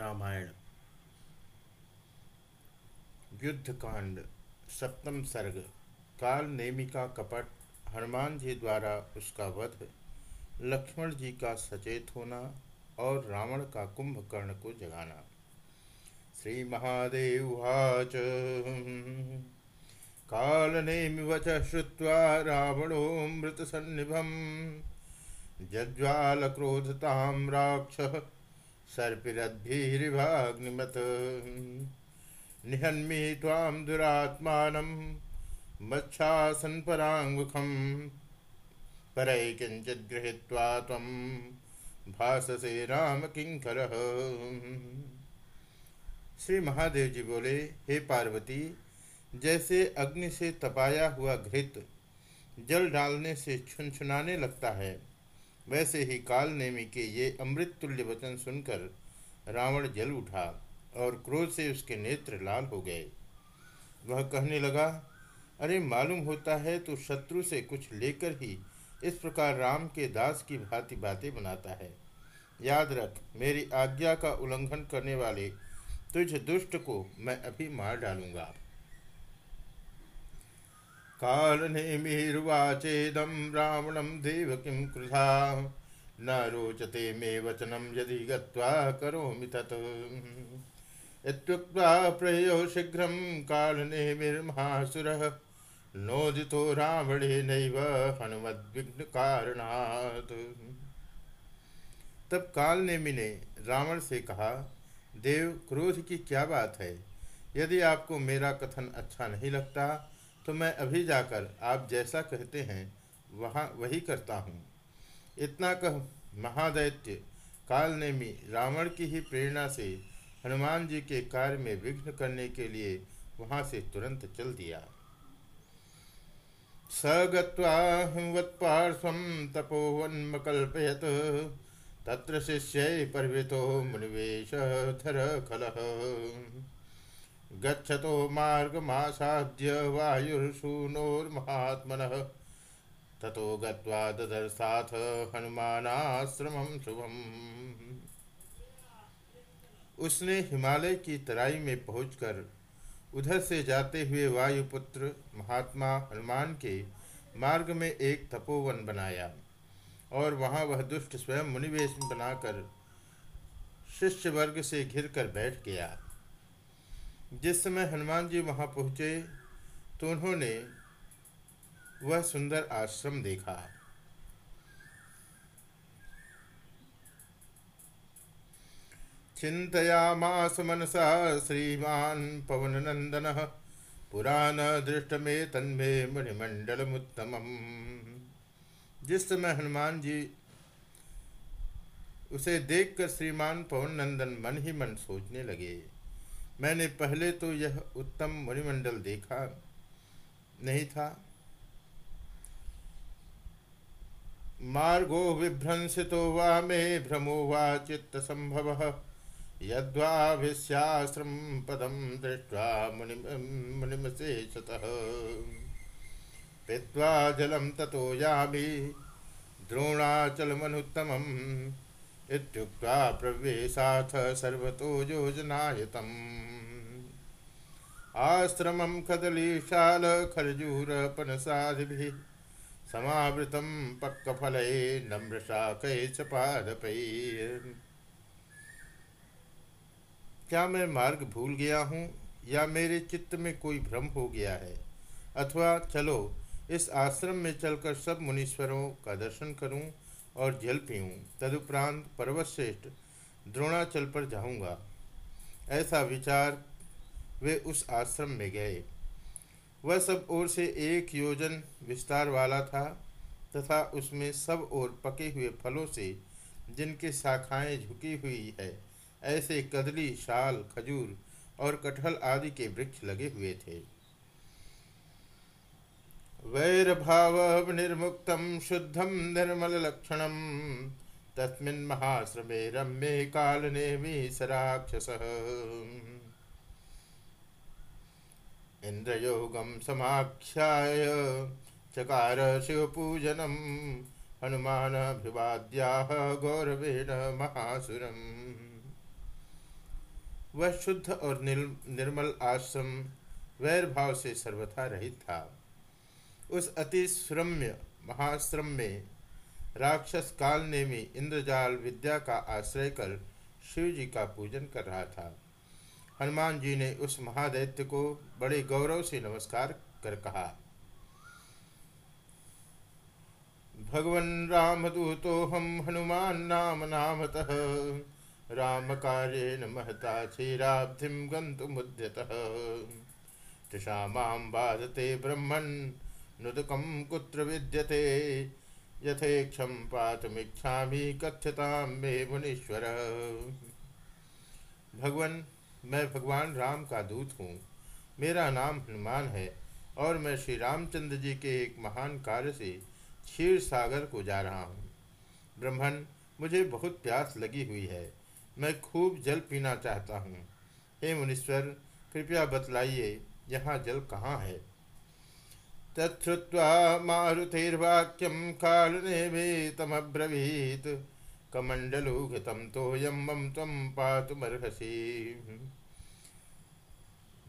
रामायण। युद्ध कांड सप्तम सर्ग, काल नेमी का कपट, हनुमान जी द्वारा उसका वध, लक्ष्मण जी का सचेत होना और रावण का कुंभकर्ण को जगाना। श्री महादेव काल नेमि वच श्रुवा रावणो मृत सन्निभम जज्वाल क्रोधताम राक्ष सर्पिरद्भिरिवाग्निमत निहन्मि त्वां दुरात्मानं मच्छासनपराङ्मुखं परै किञ्चित् गृहीत्वा त्वं भाससे राम किंकर श्री महादेव जी बोले, हे पार्वती, जैसे अग्नि से तपाया हुआ घृत जल डालने से छुनछुनाने लगता है वैसे ही काल नेमी के ये अमृत तुल्य वचन सुनकर रावण जल उठा और क्रोध से उसके नेत्र लाल हो गए। वह कहने लगा, अरे, मालूम होता है तो शत्रु से कुछ लेकर ही इस प्रकार राम के दास की भांति बातें बनाता है। याद रख, मेरी आज्ञा का उल्लंघन करने वाले तुझ दुष्ट को मैं अभी मार डालूँगा। कालनेमिर्वाचेदं रावणं देव किं क्रुधा न रोचते मे वचनं यदि गत्वा करोमि तत्। इत्युक्त्वा प्रयो शीघ्रं कालनेमिर्महासुरः नोदितो रावणेनैव हनुमद्विघ्नकारणात्। तब काल नेमि ने रावण से कहा, देव क्रोध की क्या बात है? यदि आपको मेरा कथन अच्छा नहीं लगता तो मैं अभी जाकर आप जैसा कहते हैं, वहाँ वही करता हूँ। इतना कह महादैत्य काल नेमी रावण की ही प्रेरणा से हनुमान जी के कार्य में विघ्न करने के लिए वहाँ से तुरंत चल दिया। स गत्वार्श्व तपोवन्मकल्पयत, तत्र शिष्य परिवृतो मुनिवेश खल गच्छतो मार्गमासाद्य वायुर्शूनोर्महात्मनः ततो गत्वा ददर्शाथ हनुमानाश्रमं शुभम। उसने हिमालय की तराई में पहुंचकर उधर से जाते हुए वायुपुत्र महात्मा हनुमान के मार्ग में एक तपोवन बनाया और वहाँ वह दुष्ट स्वयं मुनिवेश बनाकर शिष्य वर्ग से घिरकर बैठ गया। जिस समय हनुमान जी वहाँ पहुँचे तो उन्होंने वह सुंदर आश्रम देखा। चिंतयामास मनसा श्रीमान पवन नंदन पुराण दृष्ट में तन्मे मणिमंडल उत्तम जिस समय हनुमान जी उसे देखकर श्रीमान पवन नंदन मन ही मन सोचने लगे मैंने पहले तो यह उत्तम मणिमंडल देखा नहीं था। मार्गो विभ्रंसितो वा मे भ्रमो वा चित्त संभव यद्वाभिश्याश्रम पदम दृष्ट्वा मुनि मुनिमशेषतः पीत्वा जलम ततो यामी, द्रोणाचलमनुत्तमम्। इत्युक्त्वा प्रवेशाथ सर्वतो योजनायतम्। आश्रमं कदलीशाल खर्जूरपनसादिभिः समावृतं पक्कफलै नम्रशाकै च पादपैः। क्या मैं मार्ग भूल गया हूँ या मेरे चित्त में कोई भ्रम हो गया है? अथवा चलो, इस आश्रम में चलकर सब मुनीश्वरों का दर्शन करूँ और जल पीऊँ, तदुपरांत पर्वतश्रेष्ठ द्रोणाचल पर जाऊँगा। ऐसा विचार वे उस आश्रम में गए। वह सब ओर से एक योजन विस्तार वाला था तथा उसमें सब ओर पके हुए फलों से जिनकी शाखाएँ झुकी हुई है, ऐसे कदली, शाल, खजूर और कटहल आदि के वृक्ष लगे हुए थे। वैरभाव निर्मुक्त शुद्धम निर्मल लक्षण तस्मिन् महाश्रमे रम्ये कालनेमी सराक्षस इंद्रयोगम समाख्याय चकार शिवपूजनम हनुमान अभिवाद्या गौरवेण महासुरम वह शुद्ध और निर्मल आश्रम वैर भाव से सर्वथा रहित था। उस अति श्रम्य महाश्रम में राक्षस काल नेमी इंद्रजाल विद्या का आश्रय कर शिव जी का पूजन कर रहा था। हनुमान जी ने उस महादैत्य को बड़े गौरव से नमस्कार कर कहा। भगवन राम दूतो हम हनुमान नाम नामतः, राम कार्य महता क्षीराब्धिम गंतुमुद्यतः तृषा माम नुदकम कुत्र विद्यते। पातमीक्षा कथ्यता मे मुनीश्वर। भगवान, मैं भगवान राम का दूत हूँ। मेरा नाम हनुमान है और मैं श्री रामचंद्र जी के एक महान कार्य से क्षीर सागर को जा रहा हूँ। ब्रह्मण मुझे बहुत प्यास लगी हुई है। मैं खूब जल पीना चाहता हूँ। हे मुनीश्वर, कृपया बतलाइए, यहाँ जल कहाँ है? तत्वा मारुतिर्वाक्यम कालनेभितमब्रवीत कमंडलु घृतम तोयम मम तम पातुमर्हसि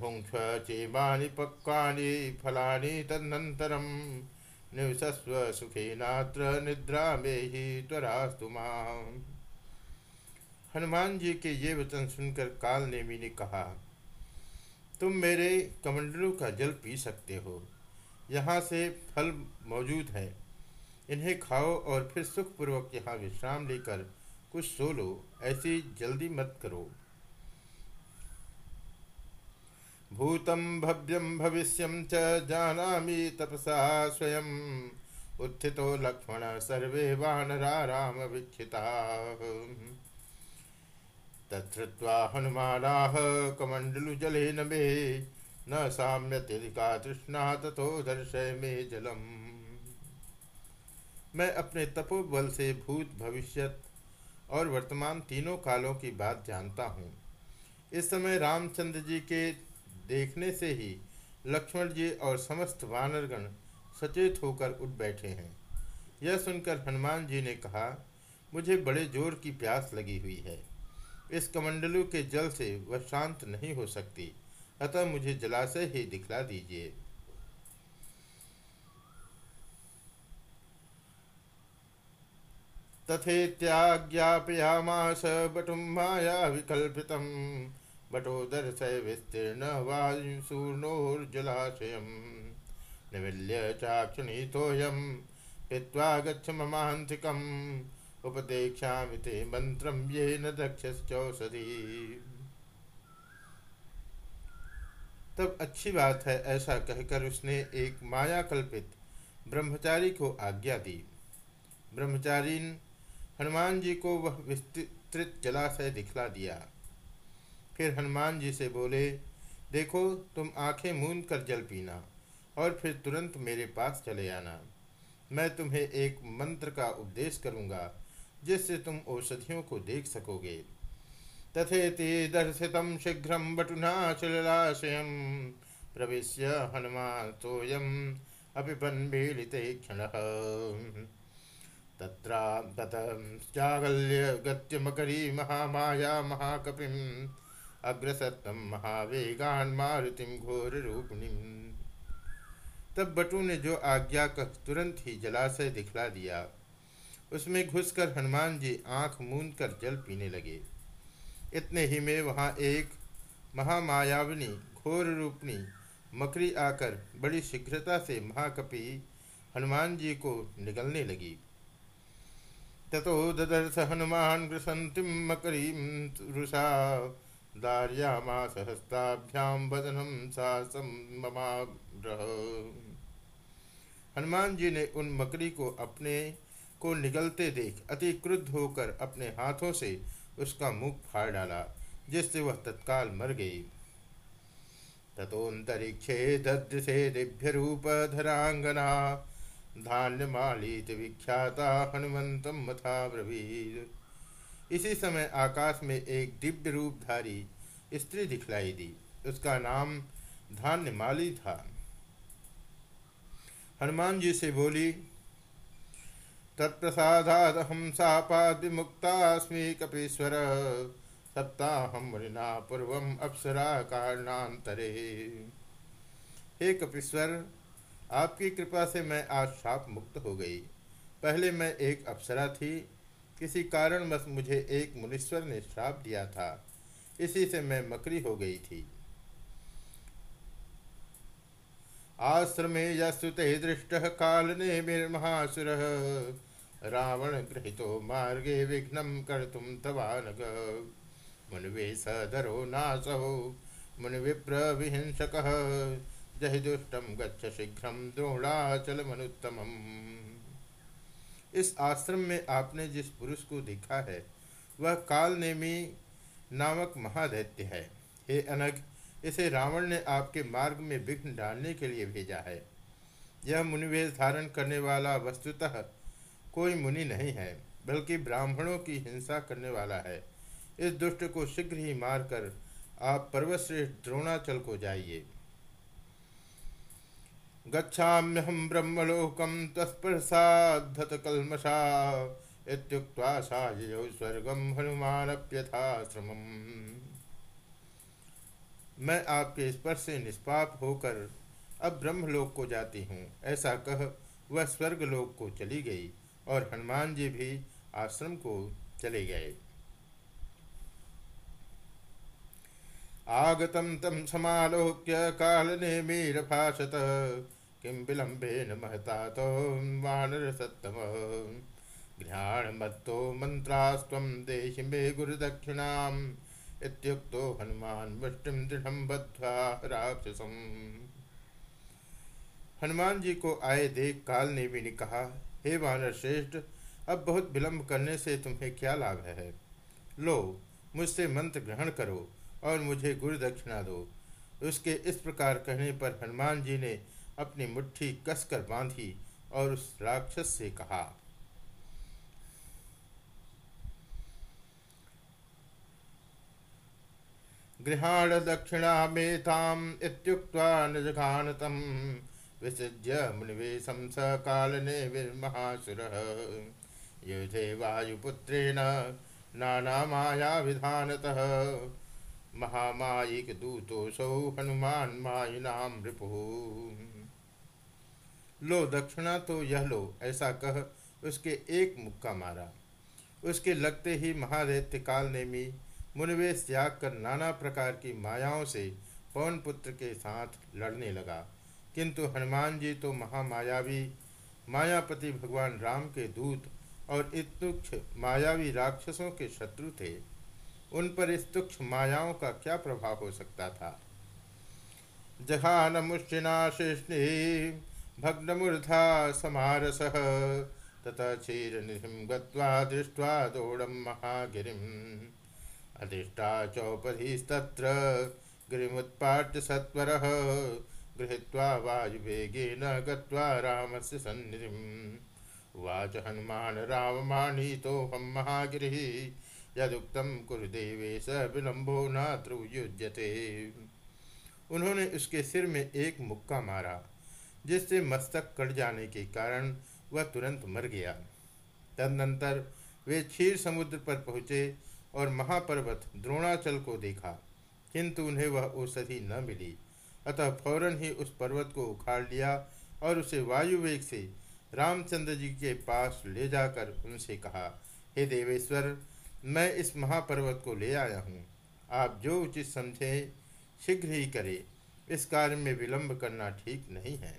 भुङ्क्ष चेमानि पक्वानि, फलानि तदनन्तरं निवसस्व सुखेनात्र निद्रा में ही त्वरास्तु हनुमान जी के ये वचन सुनकर काल नेमी ने कहा, तुम मेरे कमंडलों का जल पी सकते हो। यहाँ से फल मौजूद है। इन्हें खाओ और फिर सुखपूर्वक यहाँ विश्राम लेकर कुछ सो लो, ऐसी जल्दी मत करो। भूतम भव्यम भविष्यम च जाना तपसा स्वयं। उत्थितो लक्ष्मण सर्वे वानरा राम वीक्षिता तत्वा हनुमानाह जले नमे। न साम्यत्यधिका तृष्णा तथो दर्शय में जलम। मैं अपने तपोबल से भूत भविष्यत और वर्तमान तीनों कालों की बात जानता हूँ। इस समय रामचंद्र जी के देखने से ही लक्ष्मण जी और समस्त वानरगण सचेत होकर उठ बैठे हैं। यह सुनकर हनुमान जी ने कहा, मुझे बड़े ज़ोर की प्यास लगी हुई है। इस कमंडलू के जल से वह शांत नहीं हो सकती। अतः मुझे जलाशय ही दिखला दीजिए। तथेत्याज्ञापयामास बटुम माया विकल्पित बटो दर्शय विस्तीर्ण वायुसूर्णोर्जलाशयम निमिल्य चाक्षणीतोऽयं पीत्वा गच्छ ममान्तिकम् उपदेक्षामि ते मन्त्रं येन दक्षश्चौषधी तब अच्छी बात है, ऐसा कहकर उसने एक माया कल्पित ब्रह्मचारी को आज्ञा दी। ब्रह्मचारी हनुमान जी को वह विस्तृत जलाशय दिखला दिया। फिर हनुमान जी से बोले, देखो, तुम आँखें मूंद कर जल पीना और फिर तुरंत मेरे पास चले आना। मैं तुम्हें एक मंत्र का उपदेश करूँगा, जिससे तुम औषधियों को देख सकोगे। तथेति दर्शितं शीघ्रं बटुनाशिलाशयं प्रवेश्य हनुमान् सोऽयम् अपिबन्मीलिते क्षणः। तत्रा ततश्चागल्य गत्यमकरी महामाया महाकपिम् अग्रसत्तम महावेगान मारुतिम घोर रूपिणीम तब बटू ने जो आज्ञा कह तुरंत ही जलाशय दिखला दिया। उसमें घुसकर हनुमान जी आँख मूंद कर जल पीने लगे। इतने ही में वहाँ एक महामायाविनी घोर रूपनी मकरी आकर बड़ी शीघ्रता से महाकपि हनुमान जी को निगलने लगी। ततो ददर्श हनुमान ग्रसंतिम मकरी रुषा दार्यामा सहस्ताभ्याम वदनम सासम हनुमान जी ने उन मकरी को अपने को निगलते देख अति क्रुद्ध होकर अपने हाथों से उसका मुख फाड़ डाला, जिससे वह तत्काल मर गई। तथोन्तरिक्षे ददृशे दिव्य रूप धरांगना धान्य मालित विख्याता हनुमंतम मथा ब्रवीर इसी समय आकाश में एक दिव्य रूपधारी स्त्री दिखलाई दी। उसका नाम धान्य माली था। हनुमान जी से बोली तत्प्रसादादहं शापाद्विमुक्तास्मि कपीश्वर। सप्ताह मुनिना पूर्व अप्सरा कारणांतरे हे कपिश्वर, आपकी कृपा से मैं आज शाप मुक्त हो गई। पहले मैं एक अप्सरा थी। किसी कारणवश मुझे एक मुनीश्वर ने श्राप दिया था। इसी से मैं मकरी हो गई थी। आश्रमे यस्तुते दृष्ट काल ने महासुर रावण गृहीतो मार्गे विघ्न कर तुम तवानग। मुनिवे सदरो नासो, मुनिविप्र विहिंसक। जहि दुष्टम गच्छ शीघ्र द्रोणाचल मनुत्तम इस आश्रम में आपने जिस पुरुष को देखा है, वह काल नेमी नामक महादैत्य है। हे अनग इसे रावण ने आपके मार्ग में विघ्न डालने के लिए भेजा है। यह मुनिवेश धारण करने वाला वस्तुतः कोई मुनि नहीं है, बल्कि ब्राह्मणों की हिंसा करने वाला है। इस दुष्ट को शीघ्र ही मारकर आप पर्वश्रेष्ठ द्रोणाचल को जाइए। गच्छाम्यहम ब्रह्मलोकम तत्प्रसाधत कलमशा इत्युक्त्वा सायौ स्वर्गम हनुमानप्यथाश्रम मैं आपके स्पर्श से निष्पाप होकर अब ब्रह्मलोक को जाती हूँ। ऐसा कह वह स्वर्गलोक को चली गई और हनुमान जी भी आश्रम को चले गए। आगतम तम समालोक्य काल ने मीर भाषत किम विलंबेन महता तो वानर सत्तम। घ्राण मत्तो मंत्रास्व देहि मे गुरुदक्षिणाम। इत्युक्तो हनुमान वृष्टिम दृढ़ बद्ध्वा राक्षसम। हनुमान जी को आए देख काल ने भी ने कहा, हे वानर श्रेष्ठ अब बहुत विलंब करने से तुम्हें क्या लाभ है? लो, मुझसे मंत्र ग्रहण करो और मुझे गुरु दक्षिणा दो। उसके इस प्रकार कहने पर हनुमान जी ने अपनी मुट्ठी कसकर बांधी और उस राक्षस से कहा गृहाण दक्षिणा मेताम इत्युक्त्वा नजघानतम। विसृज्य मुनिवेशम स विर्महासुर युधे वायुपुत्रेण नाना माया विधानतः महामायिक दूतोसौ हनुमान मायिनाम रिपु। लो, दक्षिणा तो यह लो, ऐसा कह उसके एक मुक्का मारा। उसके लगते ही महादैत्य काल ने मी मुनिवेश त्याग कर नाना प्रकार की मायाओं से पवन पुत्र के साथ लड़ने लगा। किंतु हनुमान जी तो महामायावी, मायापति भगवान राम के दूत और इतुक्ष मायावी राक्षसों के शत्रु थे। उन पर इस तुक्ष मायाओं का क्या प्रभाव हो सकता था? जहान शिष्णि भग्नमूर्धा समारस तथा क्षीरनिधिं गत्वा दृष्ट्वा दौड़म महागिरिम्। अधिष्ठा चौपधीस्तत्र गिरिमुत्पाट्य सत्वरः गृहीत्वा वायुवेगेन गत्वा रामस्य सन्निधिम्। उवाच हनुमान, राममानीतोऽहं महागिरिः यदुक्तम कुरुदेवे स विलम्बो नात्र युज्यते उन्होंने उसके सिर में एक मुक्का मारा, जिससे मस्तक कट जाने के कारण वह तुरंत मर गया। तदनंतर वे क्षीर समुद्र पर पहुँचे और महापर्वत द्रोणाचल को देखा, किंतु उन्हें वह औषधि न मिली। अतः फ़ौरन ही उस पर्वत को उखाड़ लिया और उसे वायु वेग से रामचंद्र जी के पास ले जाकर उनसे कहा, हे देवेश्वर, मैं इस महापर्वत को ले आया हूँ। आप जो उचित समझें, शीघ्र ही करें। इस कार्य में विलंब करना ठीक नहीं है।